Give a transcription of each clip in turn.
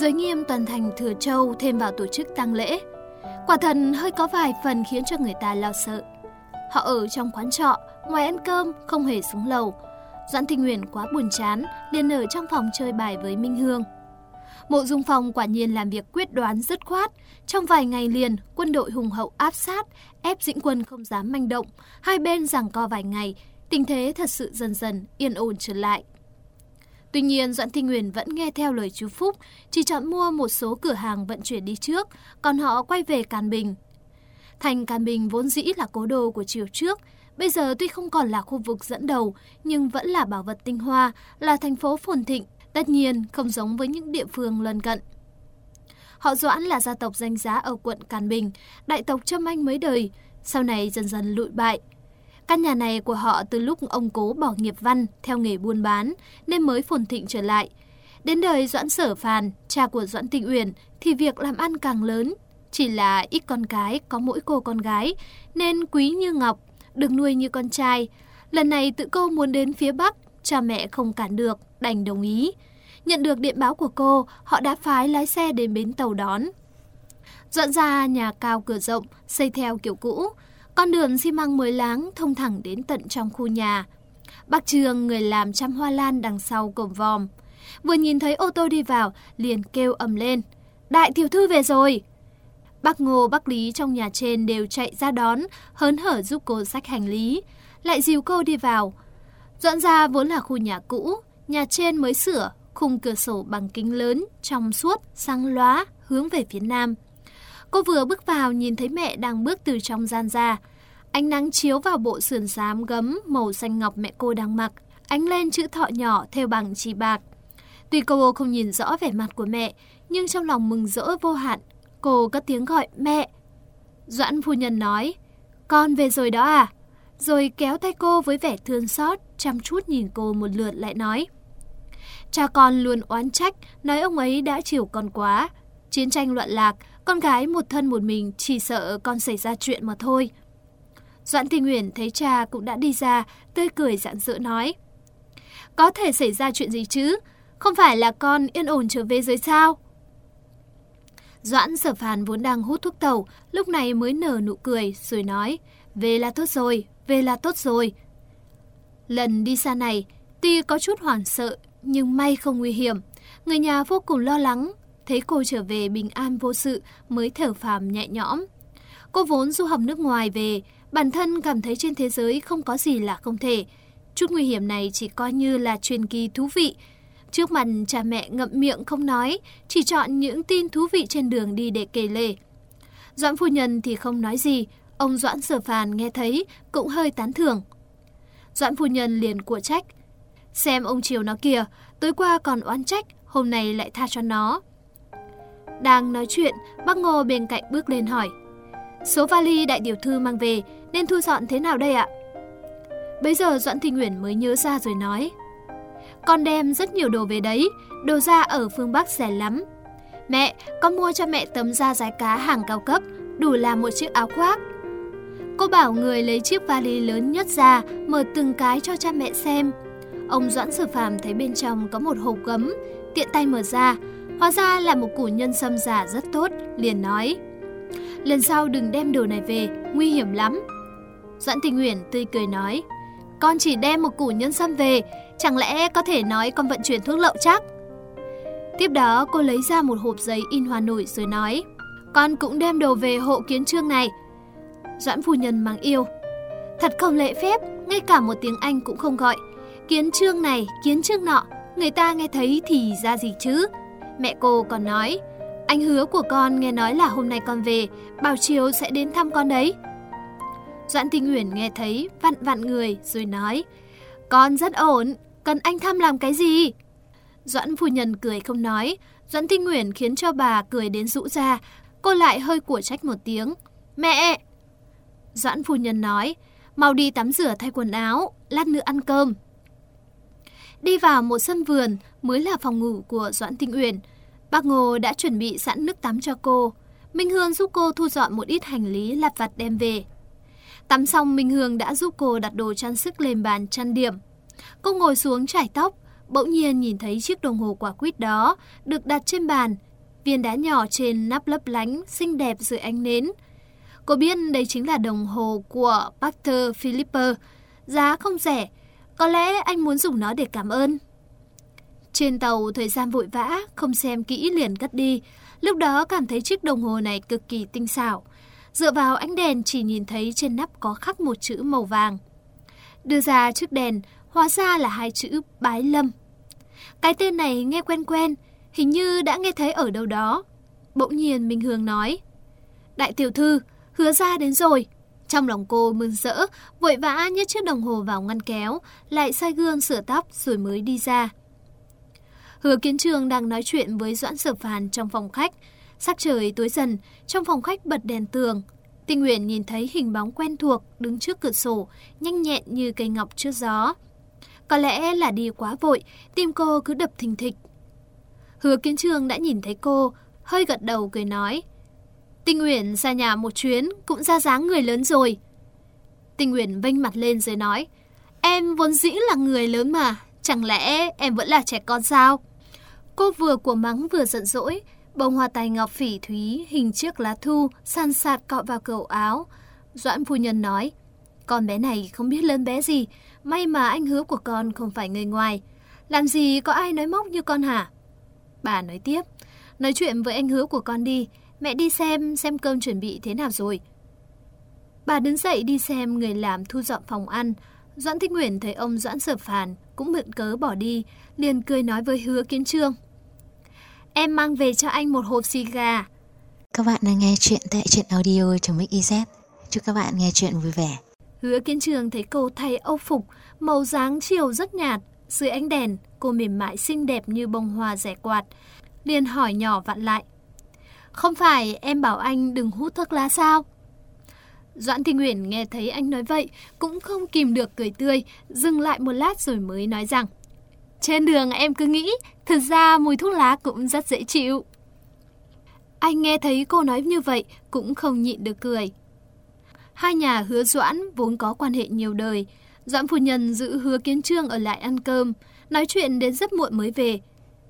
Giới nghiêm toàn thành Thừa Châu thêm vào tổ chức tang lễ. Quả thần hơi có vài phần khiến cho người ta lo sợ. Họ ở trong quán trọ, ngoài ăn cơm, không hề xuống lầu. Doãn Thị Nguyễn quá buồn chán, liền ở trong phòng chơi bài với Minh Hương. Mộ Dung Phong quả nhiên làm việc quyết đoán dứt khoát. Trong vài ngày liền, quân đội hùng hậu áp sát, ép dĩnh quân không dám manh động. Hai bên giằng co vài ngày, tình thế thật sự dần dần yên ổn trở lại. Tuy nhiên, Doãn Thi Nguyên vẫn nghe theo lời chú Phúc, chỉ chọn mua một số cửa hàng vận chuyển đi trước, còn họ quay về Càn Bình. Thành Càn Bình vốn dĩ là cố đô của triều trước, bây giờ tuy không còn là khu vực dẫn đầu, nhưng vẫn là bảo vật tinh hoa, là thành phố phồn thịnh, tất nhiên không giống với những địa phương lân cận. Họ Doãn là gia tộc danh giá ở quận Càn Bình, đại tộc Trâm Anh mấy đời, sau này dần dần lụi bại, Căn nhà này của họ từ lúc ông cố bỏ nghiệp văn theo nghề buôn bán nên mới phồn thịnh trở lại. Đến đời Doãn Sở Phàn, cha của Doãn Tịnh Uyển thì việc làm ăn càng lớn. Chỉ là ít con cái, có mỗi cô con gái nên quý như ngọc, được nuôi như con trai. Lần này tự cô muốn đến phía Bắc, cha mẹ không cản được, đành đồng ý. Nhận được điện báo của cô, họ đã phái lái xe đến bến tàu đón. Dọn ra nhà cao cửa rộng, xây theo kiểu cũ, con đường xi măng mới láng thông thẳng đến tận trong khu nhà. Bác Trường, người làm chăm hoa lan đằng sau cổng vòm. Vừa nhìn thấy ô tô đi vào, liền kêu ầm lên. Đại tiểu thư về rồi! Bác Ngô, bác Lý trong nhà trên đều chạy ra đón, hớn hở giúp cô sách hành lý. Lại dìu cô đi vào. Dọn ra vốn là khu nhà cũ, nhà trên mới sửa, khung cửa sổ bằng kính lớn, trong suốt, sáng lóa, hướng về phía nam. Cô vừa bước vào nhìn thấy mẹ đang bước từ trong gian ra. Ánh nắng chiếu vào bộ sườn xám gấm màu xanh ngọc mẹ cô đang mặc, ánh lên chữ thọ nhỏ theo bằng chỉ bạc. Tuy cô không nhìn rõ vẻ mặt của mẹ, nhưng trong lòng mừng rỡ vô hạn, cô cất tiếng gọi mẹ. Doãn phu nhân nói, con về rồi đó à? Rồi kéo tay cô với vẻ thương xót, chăm chút nhìn cô một lượt lại nói. Cha con luôn oán trách, nói ông ấy đã chiều con quá. Chiến tranh loạn lạc, con gái một thân một mình chỉ sợ con xảy ra chuyện mà thôi. Doãn Thị Nguyễn thấy cha cũng đã đi ra, tươi cười giãn rỡ nói. Có thể xảy ra chuyện gì chứ? Không phải là con yên ổn trở về dưới sao? Doãn sở phàn vốn đang hút thuốc tàu, lúc này mới nở nụ cười rồi nói, về là tốt rồi, về là tốt rồi. Lần đi xa này, tuy có chút hoảng sợ, nhưng may không nguy hiểm. Người nhà vô cùng lo lắng, thấy cô trở về bình an vô sự mới thở phàm nhẹ nhõm. Cô vốn du học nước ngoài về, bản thân cảm thấy trên thế giới không có gì là không thể. Chút nguy hiểm này chỉ coi như là truyền kỳ thú vị. Trước mặt cha mẹ ngậm miệng không nói, chỉ chọn những tin thú vị trên đường đi để kể lể. Doãn phu nhân thì không nói gì, ông Doãn Sở Phàn nghe thấy cũng hơi tán thưởng. Doãn phu nhân liền của trách. Xem ông chiều nó kìa, tối qua còn oán trách, hôm nay lại tha cho nó. Đang nói chuyện, bác Ngô bên cạnh bước lên hỏi. Số vali đại tiểu thư mang về nên thu dọn thế nào đây ạ? Bây giờ Doãn Thị Nguyễn mới nhớ ra rồi nói. Con đem rất nhiều đồ về đấy, đồ da ở phương Bắc rẻ lắm. Mẹ, con mua cho mẹ tấm da rái cá hàng cao cấp, đủ làm một chiếc áo khoác. Cô bảo người lấy chiếc vali lớn nhất ra, mở từng cái cho cha mẹ xem. Ông Doãn Sử Phàm thấy bên trong có một hộp gấm, tiện tay mở ra, Hóa ra là một củ nhân sâm giả rất tốt, liền nói. Lần sau đừng đem đồ này về, nguy hiểm lắm. Doãn Tình Nguyễn tươi cười nói. Con chỉ đem một củ nhân sâm về, chẳng lẽ có thể nói con vận chuyển thuốc lậu chắc? Tiếp đó cô lấy ra một hộp giấy in hoa nổi rồi nói. Con cũng đem đồ về hộ kiến trương này. Doãn phu nhân mang yêu. Thật không lệ phép, ngay cả một tiếng Anh cũng không gọi. Kiến trương này, kiến trương nọ, người ta nghe thấy thì ra gì chứ? Mẹ cô còn nói, anh hứa của con nghe nói là hôm nay con về, bảo chiều sẽ đến thăm con đấy. Doãn Tinh Uyển nghe thấy, vặn vặn người rồi nói, con rất ổn, cần anh thăm làm cái gì? Doãn phu nhân cười không nói, Doãn Tinh Uyển khiến cho bà cười đến rũ ra, cô lại hơi của trách một tiếng. Mẹ! Doãn phu nhân nói, mau đi tắm rửa thay quần áo, lát nữa ăn cơm. Đi vào một sân vườn mới là phòng ngủ của Doãn Tinh Uyển. Bác Ngô đã chuẩn bị sẵn nước tắm cho cô. Minh Hương giúp cô thu dọn một ít hành lý lặt vặt đem về. Tắm xong Minh Hương đã giúp cô đặt đồ trang sức lên bàn trang điểm. Cô ngồi xuống chải tóc, bỗng nhiên nhìn thấy chiếc đồng hồ quả quýt đó được đặt trên bàn, viên đá nhỏ trên nắp lấp lánh, xinh đẹp dưới ánh nến. Cô biết đây chính là đồng hồ của Pater Philipper, giá không rẻ, có lẽ anh muốn dùng nó để cảm ơn. Trên tàu thời gian vội vã, không xem kỹ liền cất đi, lúc đó cảm thấy chiếc đồng hồ này cực kỳ tinh xảo. Dựa vào ánh đèn chỉ nhìn thấy trên nắp có khắc một chữ màu vàng. Đưa ra trước đèn, hóa ra là hai chữ Bái Lâm. Cái tên này nghe quen quen, hình như đã nghe thấy ở đâu đó. Bỗng nhiên Minh Hương nói, Đại tiểu thư, hứa ra đến rồi. Trong lòng cô mừng rỡ, vội vã nhét chiếc đồng hồ vào ngăn kéo, lại sai gương sửa tóc rồi mới đi ra. Hứa Kiến Trường đang nói chuyện với Doãn Sở Phàn trong phòng khách. Sắc trời tối dần, trong phòng khách bật đèn tường. Tinh Nguyễn nhìn thấy hình bóng quen thuộc đứng trước cửa sổ, nhanh nhẹn như cây ngọc trước gió. Có lẽ là đi quá vội, tim cô cứ đập thình thịch. Hứa Kiến Trường đã nhìn thấy cô, hơi gật đầu cười nói. Tinh Nguyễn ra nhà một chuyến cũng ra dáng người lớn rồi. Tinh Nguyễn vênh mặt lên rồi nói. Em vốn dĩ là người lớn mà, chẳng lẽ em vẫn là trẻ con sao? Cô vừa của mắng vừa giận dỗi, bông hoa tài ngọc phỉ thúy hình chiếc lá thu san sạt cọ vào cầu áo. Doãn phu nhân nói, con bé này không biết lớn bé gì, may mà anh hứa của con không phải người ngoài. Làm gì có ai nói móc như con hả? Bà nói tiếp, nói chuyện với anh hứa của con đi, mẹ đi xem xem cơm chuẩn bị thế nào rồi. Bà đứng dậy đi xem người làm thu dọn phòng ăn. Doãn Thích Nguyễn thấy ông Doãn Sở Phàn cũng mượn cớ bỏ đi, liền cười nói với Hứa Kiến Trương. Em mang về cho anh một hộp xì gà. Các bạn đang nghe chuyện tại truyện audio trong Mix Chúc các bạn nghe chuyện vui vẻ. Hứa Kiến Trường thấy cô thay âu phục, màu dáng chiều rất nhạt, dưới ánh đèn, cô mềm mại xinh đẹp như bông hoa rẻ quạt. Liền hỏi nhỏ vặn lại. Không phải em bảo anh đừng hút thuốc lá sao? Doãn Thị Nguyễn nghe thấy anh nói vậy, cũng không kìm được cười tươi, dừng lại một lát rồi mới nói rằng trên đường em cứ nghĩ, thực ra mùi thuốc lá cũng rất dễ chịu. Anh nghe thấy cô nói như vậy, cũng không nhịn được cười. Hai nhà hứa Doãn vốn có quan hệ nhiều đời. Doãn phu nhân giữ hứa kiến trương ở lại ăn cơm, nói chuyện đến rất muộn mới về.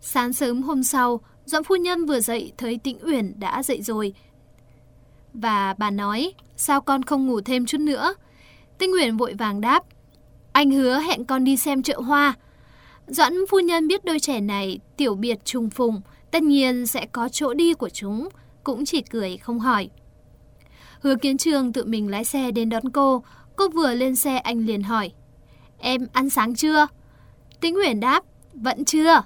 Sáng sớm hôm sau, Doãn phu nhân vừa dậy thấy Tĩnh Uyển đã dậy rồi. Và bà nói, sao con không ngủ thêm chút nữa? Tĩnh Uyển vội vàng đáp, anh hứa hẹn con đi xem chợ hoa. Doãn phu nhân biết đôi trẻ này tiểu biệt trùng phùng, tất nhiên sẽ có chỗ đi của chúng, cũng chỉ cười không hỏi. Hứa kiến trường tự mình lái xe đến đón cô, cô vừa lên xe anh liền hỏi, em ăn sáng chưa? Tĩnh Huyền đáp, vẫn chưa.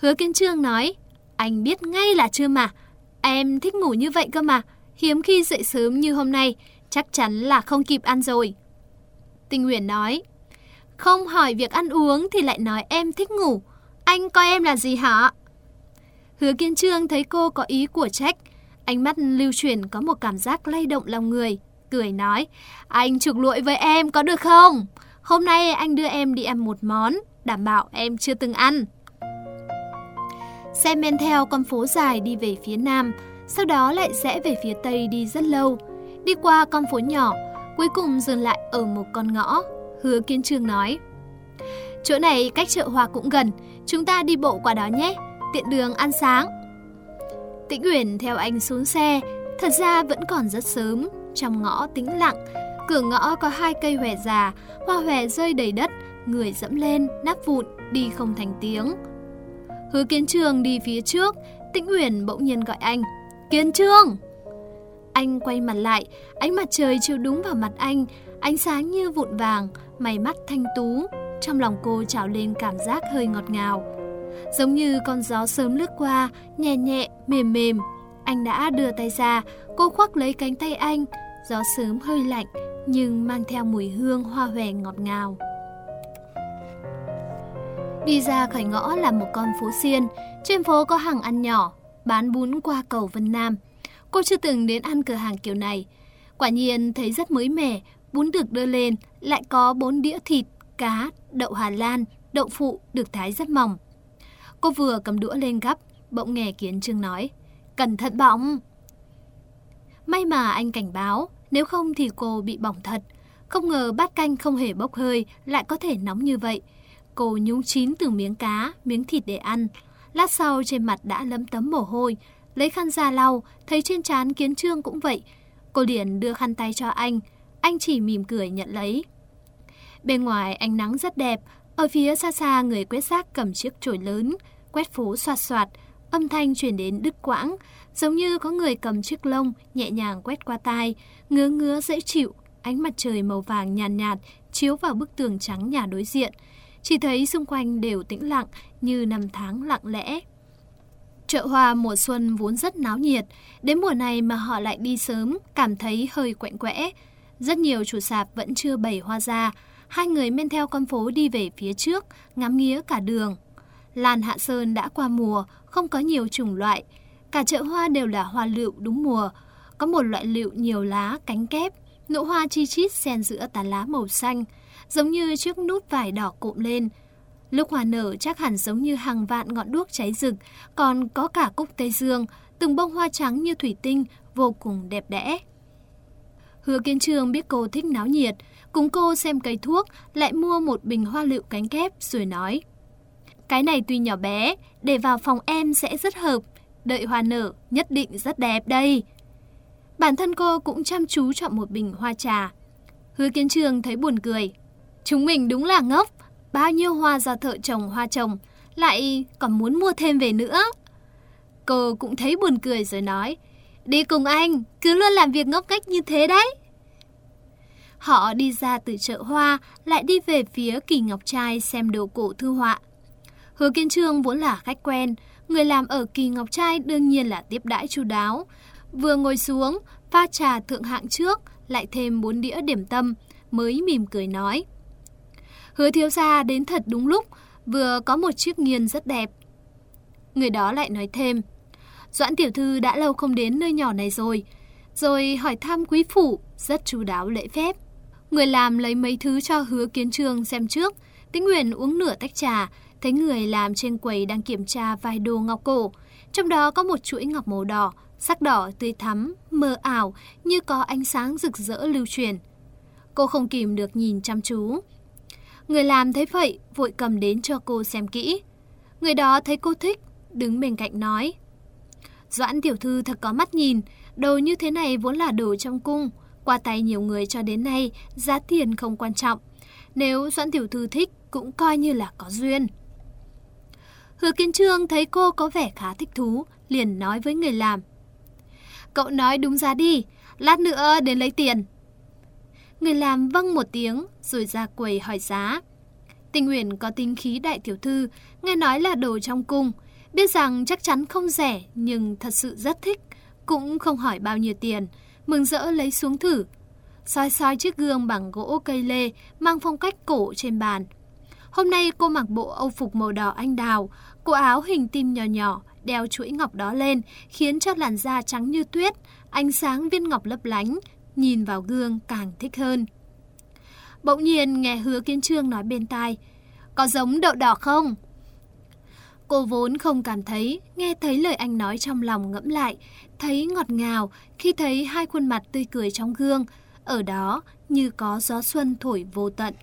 Hứa kiến trương nói, anh biết ngay là chưa mà. Em thích ngủ như vậy cơ mà. Hiếm khi dậy sớm như hôm nay, chắc chắn là không kịp ăn rồi. Tinh Nguyễn nói, không hỏi việc ăn uống thì lại nói em thích ngủ. Anh coi em là gì hả? Hứa Kiên Trương thấy cô có ý của trách. Ánh mắt lưu chuyển có một cảm giác lay động lòng người. Cười nói, anh trục lụi với em có được không? Hôm nay anh đưa em đi ăn một món, đảm bảo em chưa từng ăn. Xe men theo con phố dài đi về phía nam, sau đó lại rẽ về phía tây đi rất lâu. Đi qua con phố nhỏ, cuối cùng dừng lại ở một con ngõ. Hứa kiến Trương nói, Chỗ này cách chợ hoa cũng gần, chúng ta đi bộ qua đó nhé, tiện đường ăn sáng. Tĩnh Uyển theo anh xuống xe, thật ra vẫn còn rất sớm, trong ngõ tĩnh lặng. Cửa ngõ có hai cây hòe già, hoa hòe rơi đầy đất, người dẫm lên, nắp vụn, đi không thành tiếng. Hứa Kiến trương đi phía trước, Tĩnh Uyển bỗng nhiên gọi anh. Kiến trương Anh quay mặt lại, ánh mặt trời chiếu đúng vào mặt anh, ánh sáng như vụn vàng, mày mắt thanh tú. Trong lòng cô trào lên cảm giác hơi ngọt ngào. Giống như con gió sớm lướt qua, nhẹ nhẹ, mềm mềm. Anh đã đưa tay ra, cô khoác lấy cánh tay anh. Gió sớm hơi lạnh, nhưng mang theo mùi hương hoa hòe ngọt ngào. Đi ra khỏi ngõ là một con phố xiên, trên phố có hàng ăn nhỏ, bán bún qua cầu Vân Nam. Cô chưa từng đến ăn cửa hàng kiểu này. Quả nhiên thấy rất mới mẻ, bún được đưa lên, lại có bốn đĩa thịt, cá, đậu Hà Lan, đậu phụ được thái rất mỏng. Cô vừa cầm đũa lên gắp, bỗng nghe Kiến Trương nói, cẩn thận bỏng. May mà anh cảnh báo, nếu không thì cô bị bỏng thật. Không ngờ bát canh không hề bốc hơi, lại có thể nóng như vậy. Cô nhúng chín từ miếng cá, miếng thịt để ăn. Lát sau trên mặt đã lấm tấm mồ hôi, lấy khăn ra lau, thấy trên trán kiến trương cũng vậy. Cô liền đưa khăn tay cho anh, anh chỉ mỉm cười nhận lấy. Bên ngoài ánh nắng rất đẹp, ở phía xa xa người quét rác cầm chiếc chổi lớn, quét phố xoạt xoạt, âm thanh truyền đến đứt quãng, giống như có người cầm chiếc lông nhẹ nhàng quét qua tai, ngứa ngứa dễ chịu, ánh mặt trời màu vàng nhàn nhạt, nhạt chiếu vào bức tường trắng nhà đối diện. Chỉ thấy xung quanh đều tĩnh lặng như năm tháng lặng lẽ. Chợ hoa mùa xuân vốn rất náo nhiệt, đến mùa này mà họ lại đi sớm, cảm thấy hơi quạnh quẽ. Rất nhiều chủ sạp vẫn chưa bày hoa ra, hai người men theo con phố đi về phía trước, ngắm nghía cả đường. Lan Hạ Sơn đã qua mùa, không có nhiều chủng loại. Cả chợ hoa đều là hoa lựu đúng mùa. Có một loại lựu nhiều lá, cánh kép, nụ hoa chi chít xen giữa tán lá màu xanh, giống như chiếc nút vải đỏ cụm lên. Lúc hoa nở chắc hẳn giống như hàng vạn ngọn đuốc cháy rực, còn có cả cúc Tây Dương, từng bông hoa trắng như thủy tinh, vô cùng đẹp đẽ. Hứa Kiến Trường biết cô thích náo nhiệt, cùng cô xem cây thuốc, lại mua một bình hoa lựu cánh kép rồi nói. Cái này tuy nhỏ bé, để vào phòng em sẽ rất hợp, đợi hoa nở nhất định rất đẹp đây. Bản thân cô cũng chăm chú chọn một bình hoa trà. Hứa Kiến Trường thấy buồn cười. Chúng mình đúng là ngốc, bao nhiêu hoa do thợ trồng hoa trồng, lại còn muốn mua thêm về nữa. Cô cũng thấy buồn cười rồi nói, đi cùng anh, cứ luôn làm việc ngốc nghếch như thế đấy. Họ đi ra từ chợ hoa, lại đi về phía kỳ ngọc trai xem đồ cổ thư họa. Hứa Kiên Trương vốn là khách quen, người làm ở kỳ ngọc trai đương nhiên là tiếp đãi chu đáo. Vừa ngồi xuống, pha trà thượng hạng trước, lại thêm bốn đĩa điểm tâm, mới mỉm cười nói. Hứa thiếu gia đến thật đúng lúc, vừa có một chiếc nghiền rất đẹp. Người đó lại nói thêm, Doãn tiểu thư đã lâu không đến nơi nhỏ này rồi, rồi hỏi thăm quý phủ, rất chú đáo lễ phép. Người làm lấy mấy thứ cho hứa kiến trương xem trước, tĩnh nguyễn uống nửa tách trà, thấy người làm trên quầy đang kiểm tra vài đồ ngọc cổ. Trong đó có một chuỗi ngọc màu đỏ, sắc đỏ tươi thắm, mờ ảo như có ánh sáng rực rỡ lưu truyền. Cô không kìm được nhìn chăm chú. Người làm thấy vậy, vội cầm đến cho cô xem kỹ. Người đó thấy cô thích, đứng bên cạnh nói. Doãn tiểu thư thật có mắt nhìn, đồ như thế này vốn là đồ trong cung. Qua tay nhiều người cho đến nay, giá tiền không quan trọng. Nếu Doãn tiểu thư thích, cũng coi như là có duyên. Hứa Kiến Trương thấy cô có vẻ khá thích thú, liền nói với người làm. Cậu nói đúng giá đi, lát nữa đến lấy tiền. Người làm vâng một tiếng, rồi ra quầy hỏi giá. Tình Nguyễn có tính khí đại tiểu thư, nghe nói là đồ trong cung. Biết rằng chắc chắn không rẻ, nhưng thật sự rất thích. Cũng không hỏi bao nhiêu tiền, mừng rỡ lấy xuống thử. soi soi chiếc gương bằng gỗ cây lê, mang phong cách cổ trên bàn. Hôm nay cô mặc bộ âu phục màu đỏ anh đào, cổ áo hình tim nhỏ nhỏ, đeo chuỗi ngọc đó lên, khiến cho làn da trắng như tuyết, ánh sáng viên ngọc lấp lánh, nhìn vào gương càng thích hơn. Bỗng nhiên nghe hứa kiến trương nói bên tai, có giống đậu đỏ không? Cô vốn không cảm thấy, nghe thấy lời anh nói trong lòng ngẫm lại, thấy ngọt ngào khi thấy hai khuôn mặt tươi cười trong gương, ở đó như có gió xuân thổi vô tận.